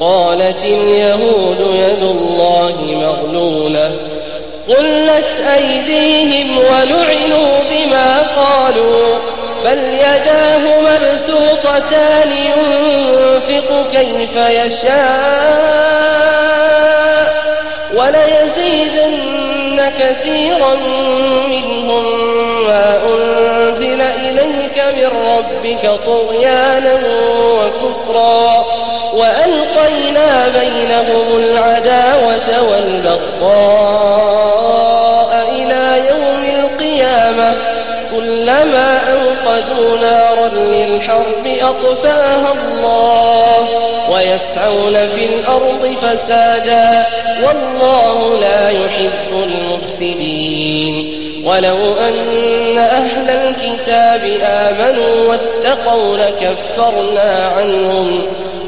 وقالت اليهود يد الله مغلولة. قلت أيديهم ولعنوا بما قالوا. بل يداه مبسوطتان ينفق كيف يشاء. وليزيدن كثيرا منهم. ما أنزل إليك من ربك طغيانا وكفرا. وألقينا بينهم العداوة والبغضاء إلى يوم القيامة. كلما أوقدوا نارا للحرب أطفاها الله ويسعون في الأرض فسادا. والله لا يحب المفسدين. ولو أن أهل الكتاب آمنوا واتقوا لكفرنا عنهم.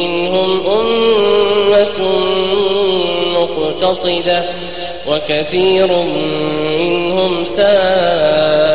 منهم أمة مقتصدة وكثير منهم سائر